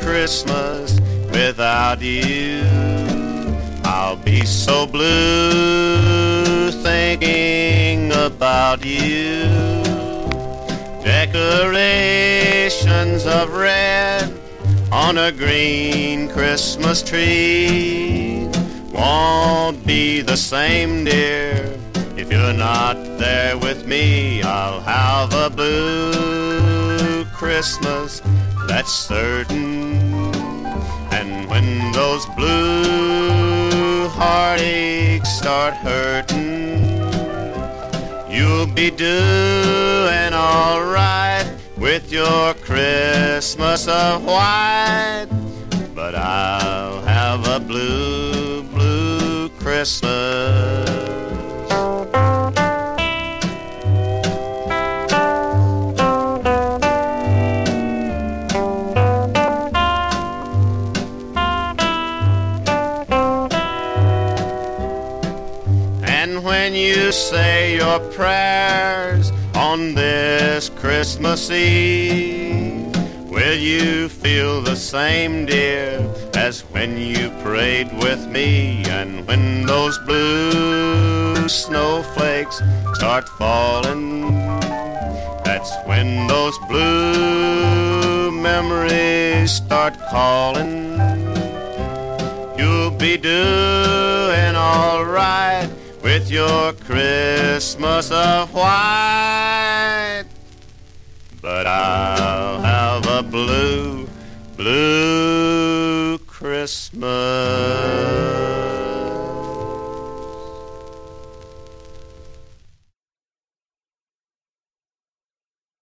Christmas without you. I'll be so blue thinking about you. Decorations of red on a green Christmas tree won't be the same, dear. If you're not there with me, I'll have a blue Christmas, that's certain. And when those blue heartaches start hurting, you'll be doing alright with your Christmas of white. But I'll have a blue, blue Christmas. And when you say your prayers on this Christmas Eve, will you feel the same, dear, as when you prayed with me? And when those blue snowflakes start falling, that's when those blue memories start calling. You'll be doing alright with your Christmas of white. But I'll have a blue, blue Christmas.